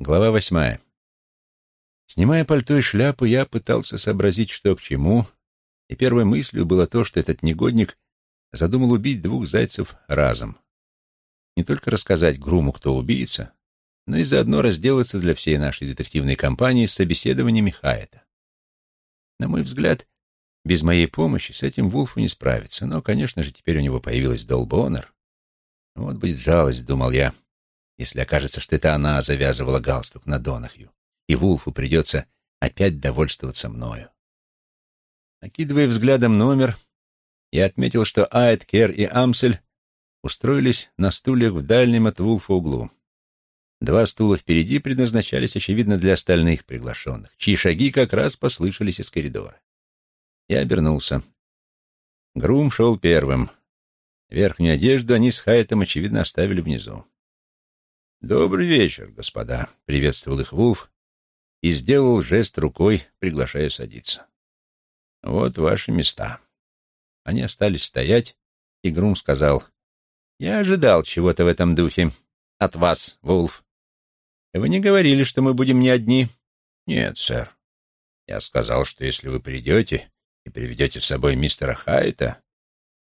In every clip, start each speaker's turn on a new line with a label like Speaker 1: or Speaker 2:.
Speaker 1: Глава восьмая. Снимая пальто и шляпу, я пытался сообразить, что к чему, и первой мыслью было то, что этот негодник задумал убить двух зайцев разом. Не только рассказать Груму, кто убийца, но и заодно разделаться для всей нашей детективной компании с собеседованиями Хайета. На мой взгляд, без моей помощи с этим Вулфу не справиться, но, конечно же, теперь у него появилась Долбонер. Вот будет жалость, думал я, — если окажется, что это она завязывала галстук на Донахью, и Вулфу придется опять довольствоваться мною. Накидывая взглядом номер, я отметил, что Айд, Кер и Амсель устроились на стульях в дальнем от Вулфа углу. Два стула впереди предназначались, очевидно, для остальных приглашенных, чьи шаги как раз послышались из коридора. Я обернулся. Грум шел первым. Верхнюю одежду они с Хайтом, очевидно, оставили внизу. «Добрый вечер, господа», — приветствовал их Вулф и сделал жест рукой, приглашая садиться. «Вот ваши места». Они остались стоять, и Грум сказал, «Я ожидал чего-то в этом духе. От вас, Вулф. Вы не говорили, что мы будем не одни?» «Нет, сэр. Я сказал, что если вы придете и приведете с собой мистера Хайта,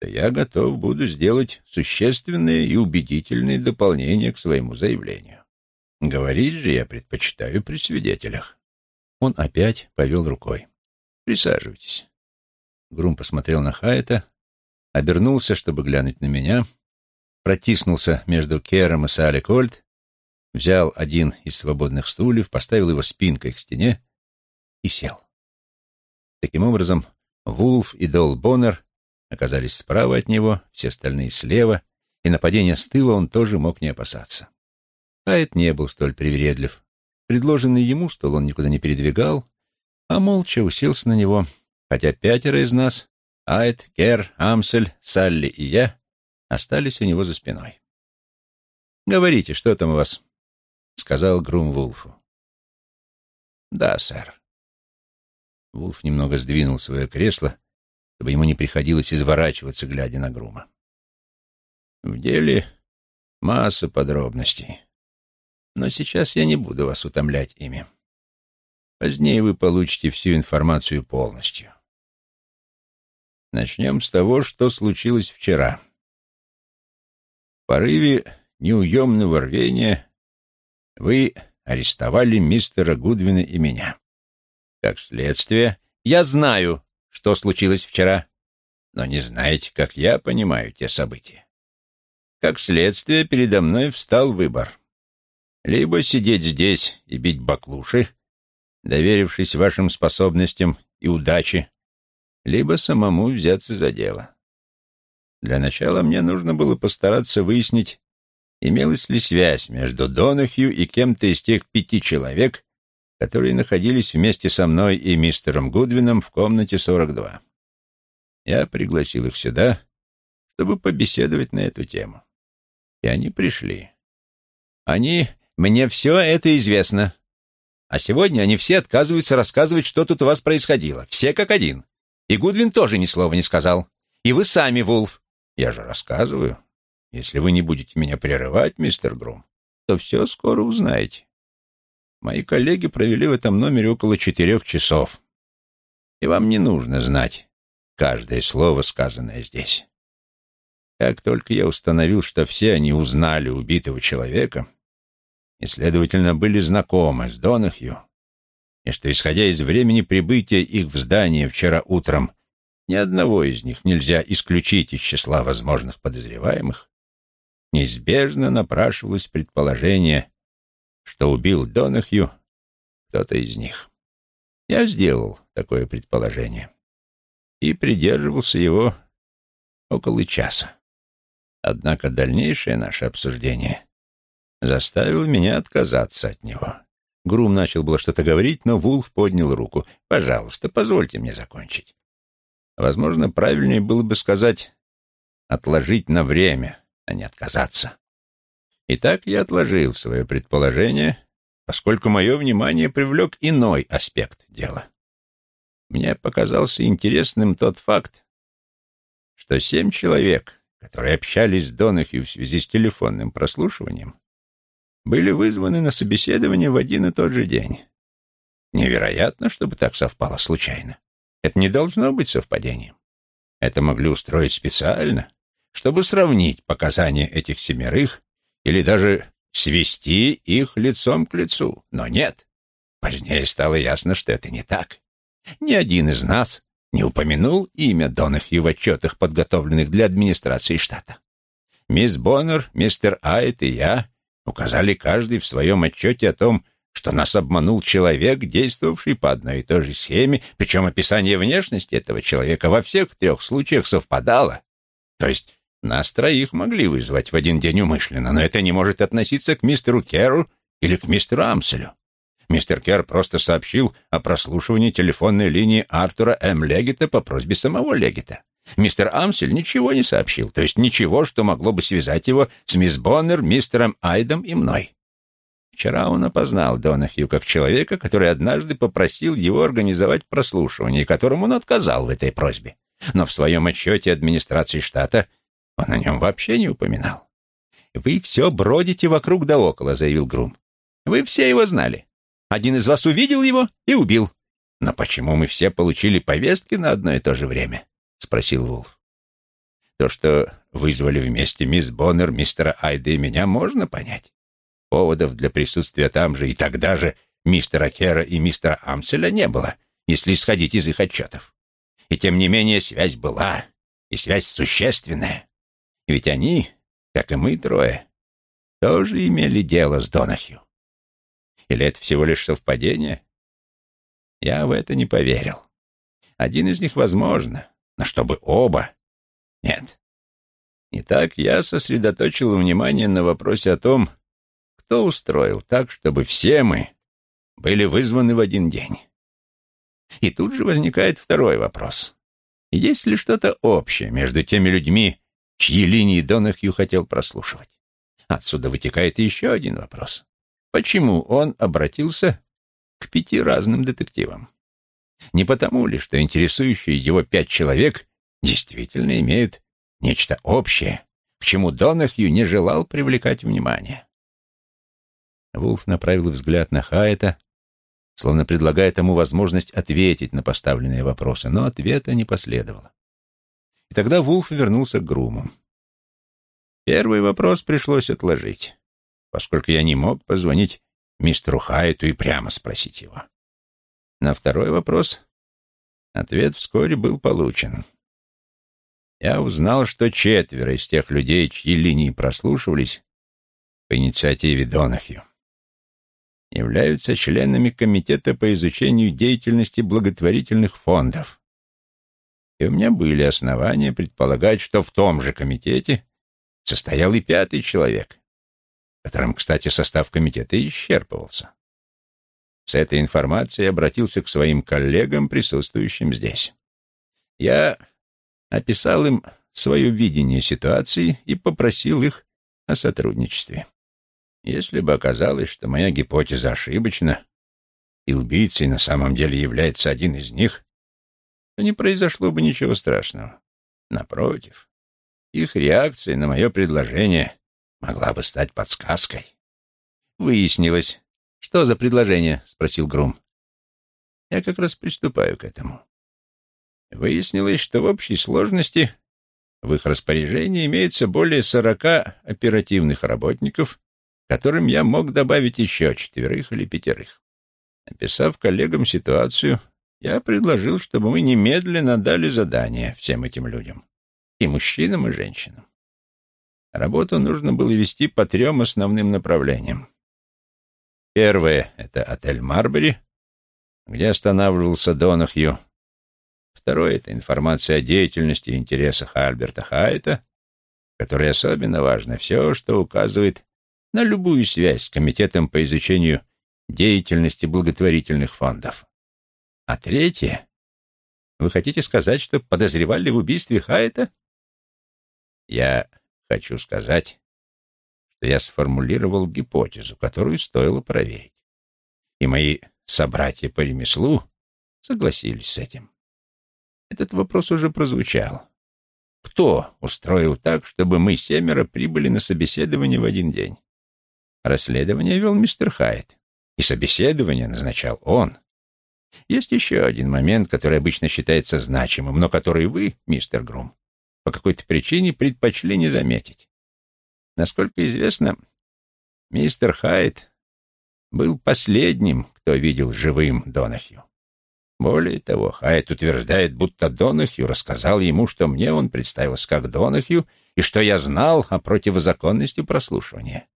Speaker 1: то я готов буду сделать существенные и убедительные дополнения к своему заявлению. Говорить же я предпочитаю при свидетелях. Он опять повел рукой. Присаживайтесь. Грум посмотрел на Хайта, обернулся, чтобы глянуть на меня, протиснулся между Кером и Салли Кольт, взял один из свободных стульев, поставил его спинкой к стене и сел. Таким образом, Вулф и Дол Боннер оказались справа от него, все остальные слева, и нападения с тыла он тоже мог не опасаться. Айд не был столь привередлив. Предложенный ему стол он никуда не передвигал, а молча уселся на него, хотя пятеро из нас — Айд, Кер, Амсель, Салли и я — остались у него за спиной. «Говорите, что там у вас?» — сказал Грум Вулфу. «Да, сэр». Вулф немного сдвинул свое кресло, чтобы ему не приходилось изворачиваться, глядя на Грума. В деле масса подробностей. Но сейчас я не буду вас утомлять ими. Позднее вы получите всю информацию полностью. Начнем с того, что случилось вчера. В порыве неуемного рвения вы арестовали мистера Гудвина и меня. Как следствие, я знаю, что случилось вчера, но не знаете, как я понимаю те события. Как следствие, передо мной встал выбор. Либо сидеть здесь и бить баклуши, доверившись вашим способностям и удаче, либо самому взяться за дело. Для начала мне нужно было постараться выяснить, имелась ли связь между Донахью и кем-то из тех пяти человек, которые находились вместе со мной и мистером Гудвином в комнате 42. Я пригласил их сюда, чтобы побеседовать на эту тему. И они пришли. Они... Мне все это известно. А сегодня они все отказываются рассказывать, что тут у вас происходило. Все как один. И Гудвин тоже ни слова не сказал. И вы сами, Вулф. Я же рассказываю. Если вы не будете меня прерывать, мистер Грум, то все скоро узнаете. Мои коллеги провели в этом номере около четырех часов. И вам не нужно знать каждое слово, сказанное здесь. Как только я установил, что все они узнали убитого человека и, следовательно, были знакомы с Донахью, и что, исходя из времени прибытия их в здание вчера утром, ни одного из них нельзя исключить из числа возможных подозреваемых, неизбежно напрашивалось предположение, что убил Донахью кто-то из них. Я сделал такое предположение и придерживался его около часа. Однако дальнейшее наше обсуждение заставило меня отказаться от него. Грум начал было что-то говорить, но Вулф поднял руку. «Пожалуйста, позвольте мне закончить. Возможно, правильнее было бы сказать «отложить на время», а не «отказаться». Итак, я отложил свое предположение, поскольку мое внимание привлек иной аспект дела. Мне показался интересным тот факт, что семь человек, которые общались с Донахью в связи с телефонным прослушиванием, были вызваны на собеседование в один и тот же день. Невероятно, чтобы так совпало случайно. Это не должно быть совпадением. Это могли устроить специально, чтобы сравнить показания этих семерых или даже свести их лицом к лицу. Но нет. Позднее стало ясно, что это не так. Ни один из нас не упомянул имя Донахью в отчетах, подготовленных для администрации штата. Мисс Боннер, мистер Айт и я указали каждый в своем отчете о том, что нас обманул человек, действовавший по одной и той же схеме, причем описание внешности этого человека во всех трех случаях совпадало. То есть нас троих могли вызвать в один день умышленно, но это не может относиться к мистеру Керу или к мистеру Амселю. Мистер Кер просто сообщил о прослушивании телефонной линии Артура М. Легета по просьбе самого Легета. Мистер Амсель ничего не сообщил, то есть ничего, что могло бы связать его с мисс Боннер, мистером Айдом и мной. Вчера он опознал Донахью как человека, который однажды попросил его организовать прослушивание, которому он отказал в этой просьбе. Но в своем отчете администрации штата он о нем вообще не упоминал. «Вы все бродите вокруг да около», — заявил Грум. «Вы все его знали. Один из вас увидел его и убил. Но почему мы все получили повестки на одно и то же время?» — спросил Вулф. «То, что вызвали вместе мисс Боннер, мистера Айда и меня, можно понять. Поводов для присутствия там же и тогда же мистера Кера и мистера Амселя не было, если исходить из их отчетов. И тем не менее связь была, и связь существенная. Ведь они, как и мы трое, тоже имели дело с Донахью. Или это всего лишь совпадение? Я в это не поверил. Один из них возможно, но чтобы оба... Нет. Итак, я сосредоточил внимание на вопросе о том, кто устроил так, чтобы все мы были вызваны в один день. И тут же возникает второй вопрос. Есть ли что-то общее между теми людьми, чьи линии Донахью хотел прослушивать? Отсюда вытекает еще один вопрос. Почему он обратился к пяти разным детективам? Не потому ли, что интересующие его пять человек действительно имеют нечто общее, к чему Донахью не желал привлекать внимание? Вулф направил взгляд на Хайета, словно предлагая тому возможность ответить на поставленные вопросы, но ответа не последовало. И тогда Вулф вернулся к Груму. Первый вопрос пришлось отложить поскольку я не мог позвонить мистеру Хайту и прямо спросить его. На второй вопрос ответ вскоре был получен. Я узнал, что четверо из тех людей, чьи линии прослушивались по инициативе Донахью, являются членами Комитета по изучению деятельности благотворительных фондов. И у меня были основания предполагать, что в том же комитете состоял и пятый человек, которым, кстати, состав комитета исчерпывался. С этой информацией обратился к своим коллегам, присутствующим здесь. Я описал им свое видение ситуации и попросил их о сотрудничестве. Если бы оказалось, что моя гипотеза ошибочна, и убийцей на самом деле является один из них, то не произошло бы ничего страшного. Напротив, их реакция на мое предложение могла бы стать подсказкой. Выяснилось. «Что за предложение?» — спросил Грум. «Я как раз приступаю к этому. Выяснилось, что в общей сложности в их распоряжении имеется более сорока оперативных работников, которым я мог добавить еще четверых или пятерых. Описав коллегам ситуацию, я предложил, чтобы мы немедленно дали задание всем этим людям, и мужчинам, и женщинам. Работу нужно было вести по трем основным направлениям. Первое — это отель «Марбери», где останавливался Донахью. Второе — это информация о деятельности и интересах Альберта Хайта, которой особенно важно все, что указывает на любую связь с Комитетом по изучению деятельности благотворительных фондов. А третье — вы хотите сказать, что подозревали в убийстве Хайта? Я Хочу сказать, что я сформулировал гипотезу, которую стоило проверить. И мои собратья по ремеслу согласились с этим. Этот вопрос уже прозвучал. Кто устроил так, чтобы мы семеро прибыли на собеседование в один день? Расследование вел мистер Хайт, и собеседование назначал он. Есть еще один момент, который обычно считается значимым, но который вы, мистер Грум, по какой-то причине предпочли не заметить. Насколько известно, мистер Хайт был последним, кто видел живым Донахью. Более того, Хайт утверждает, будто Донахью рассказал ему, что мне он представился как Донахью и что я знал о противозаконности прослушивания.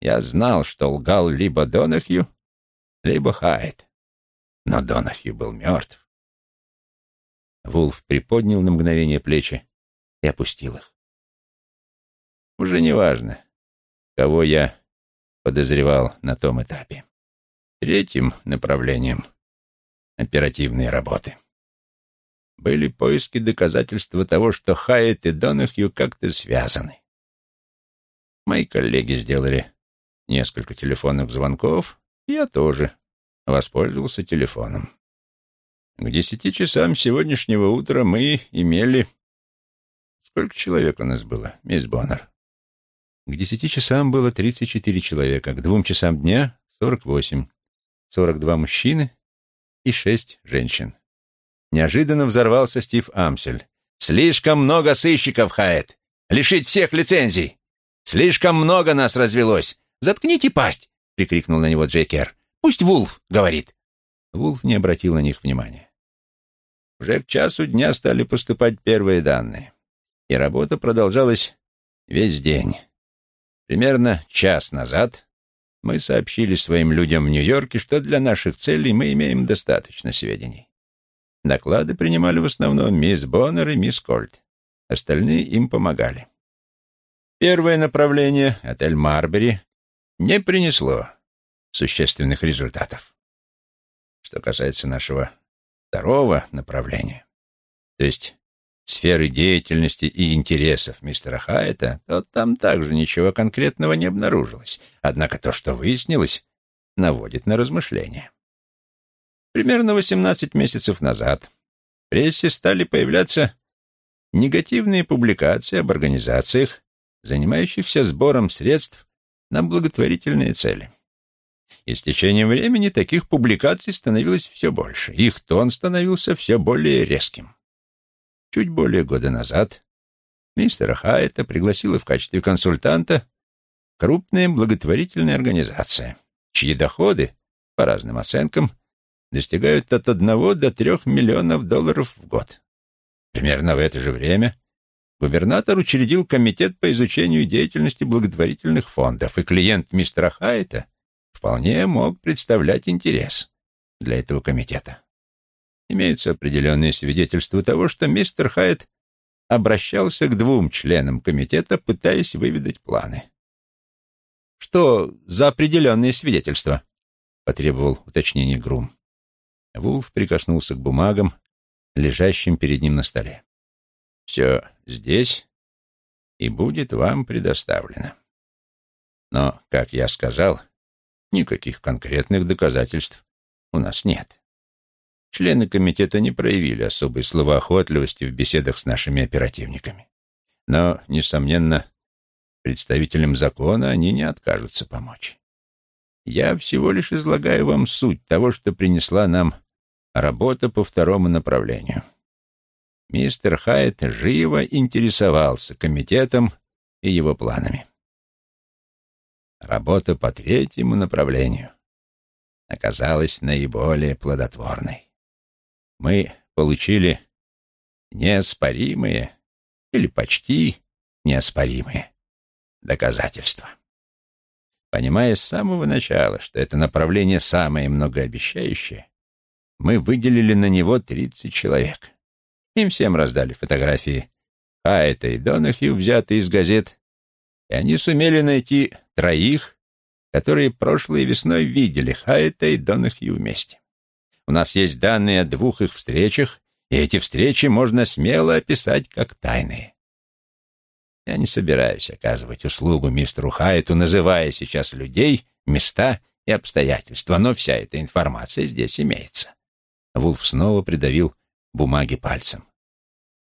Speaker 1: Я знал, что лгал либо Донахью, либо Хайт. Но Донахью был мертв. Вулф приподнял на мгновение плечи и опустил их. Уже не важно, кого я подозревал на том этапе. Третьим направлением оперативной работы были поиски доказательства того, что Хайет и Донахью как-то связаны. Мои коллеги сделали несколько телефонных звонков, я тоже воспользовался телефоном. К десяти часам сегодняшнего утра мы имели... Сколько человек у нас было, мисс Боннер? К десяти часам было тридцать четыре человека, к двум часам дня — сорок восемь, сорок два мужчины и шесть женщин. Неожиданно взорвался Стив Амсель. «Слишком много сыщиков, Хаэт! Лишить всех лицензий! Слишком много нас развелось! Заткните пасть!» — прикрикнул на него Джей «Пусть Вулф говорит!» Вулф не обратил на них внимания. Уже к часу дня стали поступать первые данные, и работа продолжалась весь день. Примерно час назад мы сообщили своим людям в Нью-Йорке, что для наших целей мы имеем достаточно сведений. Доклады принимали в основном мисс Боннер и мисс Кольт. Остальные им помогали. Первое направление, отель Марбери, не принесло существенных результатов. Что касается нашего второго направления, то есть сферы деятельности и интересов мистера Хайта, то там также ничего конкретного не обнаружилось. Однако то, что выяснилось, наводит на размышления. Примерно 18 месяцев назад в прессе стали появляться негативные публикации об организациях, занимающихся сбором средств на благотворительные цели. И с течением времени таких публикаций становилось все больше, их тон становился все более резким. Чуть более года назад мистера Хайта пригласила в качестве консультанта крупная благотворительная организация, чьи доходы, по разным оценкам, достигают от одного до трех миллионов долларов в год. Примерно в это же время губернатор учредил комитет по изучению деятельности благотворительных фондов, и клиент мистера Хайта вполне мог представлять интерес для этого комитета. Имеются определенные свидетельства того, что мистер Хайт обращался к двум членам комитета, пытаясь выведать планы. «Что за определенные свидетельства?» — потребовал уточнение Грум. Вулф прикоснулся к бумагам, лежащим перед ним на столе. «Все здесь и будет вам предоставлено. Но, как я сказал, никаких конкретных доказательств у нас нет. Члены комитета не проявили особой словоохотливости в беседах с нашими оперативниками. Но, несомненно, представителям закона они не откажутся помочь. Я всего лишь излагаю вам суть того, что принесла нам работа по второму направлению. Мистер Хайт живо интересовался комитетом и его планами. Работа по третьему направлению оказалась наиболее плодотворной мы получили неоспоримые или почти неоспоримые доказательства. Понимая с самого начала, что это направление самое многообещающее, мы выделили на него 30 человек. Им всем раздали фотографии Хайта и Донахью, взятые из газет, и они сумели найти троих, которые прошлой весной видели Хайта и Донахью вместе. У нас есть данные о двух их встречах, и эти встречи можно смело описать как тайные. Я не собираюсь оказывать услугу мистеру Хайту, называя сейчас людей, места и обстоятельства, но вся эта информация здесь имеется. Вулф снова придавил бумаги пальцем.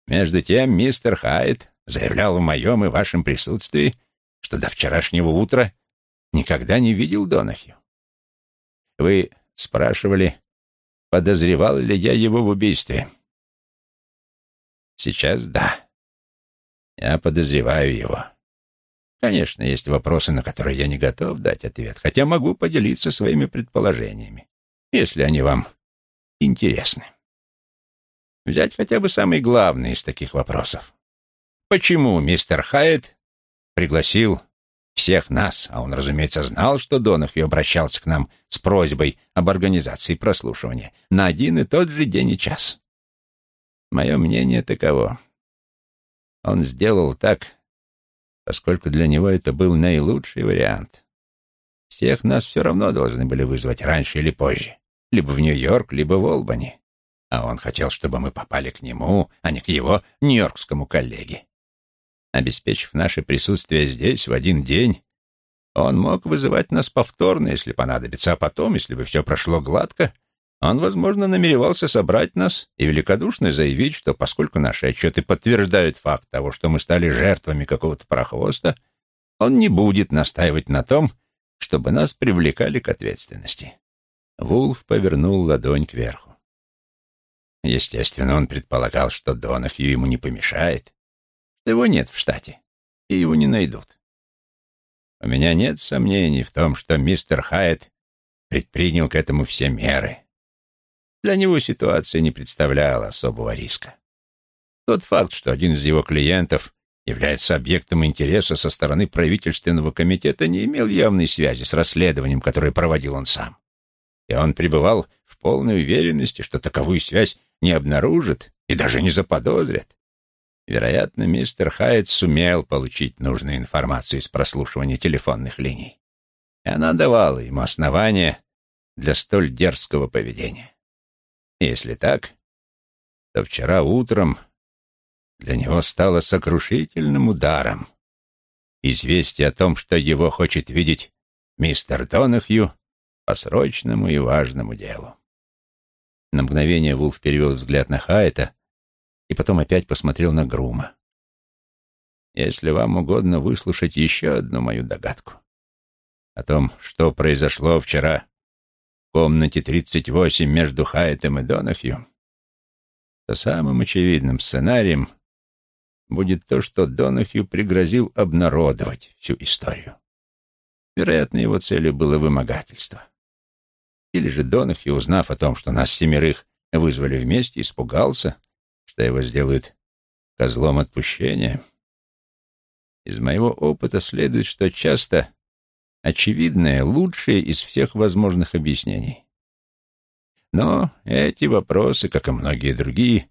Speaker 1: Между тем мистер Хайт заявлял в моем и вашем присутствии, что до вчерашнего утра никогда не видел Донахью. Вы спрашивали, подозревал ли я его в убийстве. Сейчас да. Я подозреваю его. Конечно, есть вопросы, на которые я не готов дать ответ, хотя могу поделиться своими предположениями, если они вам интересны. Взять хотя бы самый главный из таких вопросов. Почему мистер Хайет пригласил всех нас, а он, разумеется, знал, что Донахью обращался к нам с просьбой об организации прослушивания на один и тот же день и час? Мое мнение таково. Он сделал так, поскольку для него это был наилучший вариант. Всех нас все равно должны были вызвать раньше или позже, либо в Нью-Йорк, либо в Олбани. А он хотел, чтобы мы попали к нему, а не к его нью-йоркскому коллеге. Обеспечив наше присутствие здесь в один день, он мог вызывать нас повторно, если понадобится, а потом, если бы все прошло гладко, он, возможно, намеревался собрать нас и великодушно заявить, что поскольку наши отчеты подтверждают факт того, что мы стали жертвами какого-то прохвоста, он не будет настаивать на том, чтобы нас привлекали к ответственности. Вулф повернул ладонь кверху. Естественно, он предполагал, что Донахью ему не помешает, его нет в штате, и его не найдут. У меня нет сомнений в том, что мистер Хайет предпринял к этому все меры, для него ситуация не представляла особого риска. Тот факт, что один из его клиентов является объектом интереса со стороны правительственного комитета, не имел явной связи с расследованием, которое проводил он сам. И он пребывал в полной уверенности, что таковую связь не обнаружит и даже не заподозрят. Вероятно, мистер Хайет сумел получить нужную информацию из прослушивания телефонных линий. И она давала ему основания для столь дерзкого поведения. Если так, то вчера утром для него стало сокрушительным ударом известие о том, что его хочет видеть мистер Донахью по срочному и важному делу. На мгновение Вулф перевел взгляд на Хайта и потом опять посмотрел на Грума. «Если вам угодно выслушать еще одну мою догадку о том, что произошло вчера комнате 38 между Хайтом и Донахью, то самым очевидным сценарием будет то, что Донахью пригрозил обнародовать всю историю. Вероятно, его целью было вымогательство. Или же Донахью, узнав о том, что нас семерых вызвали вместе, испугался, что его сделают козлом отпущения. Из моего опыта следует, что часто очевидное, лучшее из всех возможных объяснений. Но эти вопросы, как и многие другие,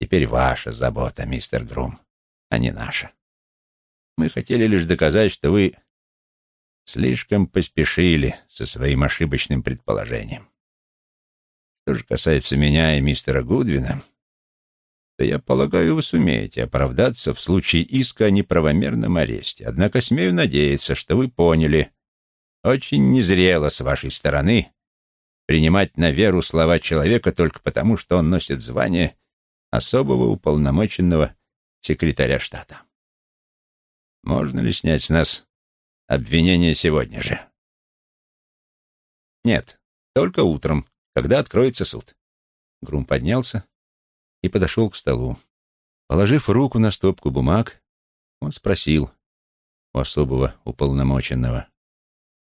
Speaker 1: теперь ваша забота, мистер Грум, а не наша. Мы хотели лишь доказать, что вы слишком поспешили со своим ошибочным предположением. Что же касается меня и мистера Гудвина, то я полагаю, вы сумеете оправдаться в случае иска о неправомерном аресте. Однако смею надеяться, что вы поняли, очень незрело с вашей стороны принимать на веру слова человека только потому, что он носит звание особого уполномоченного секретаря штата. Можно ли снять с нас обвинение сегодня же? Нет, только утром, когда откроется суд. Грум поднялся и подошел к столу. Положив руку на стопку бумаг, он спросил у особого уполномоченного.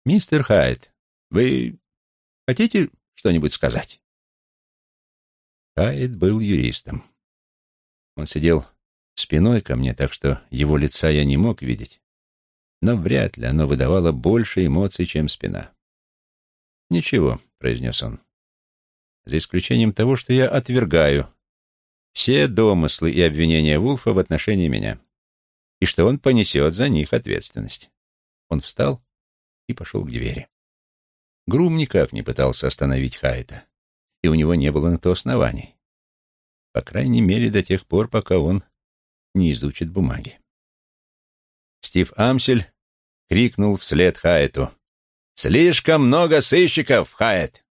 Speaker 1: «Мистер Хайт, вы хотите что-нибудь сказать?» Хайт был юристом. Он сидел спиной ко мне, так что его лица я не мог видеть, но вряд ли оно выдавало больше эмоций, чем спина. «Ничего», — произнес он, — «за исключением того, что я отвергаю все домыслы и обвинения Вулфа в отношении меня, и что он понесет за них ответственность». Он встал и пошел к двери. Грум никак не пытался остановить Хайта, и у него не было на то оснований. По крайней мере, до тех пор, пока он не изучит бумаги. Стив Амсель крикнул вслед Хайту. «Слишком много сыщиков, Хайт!»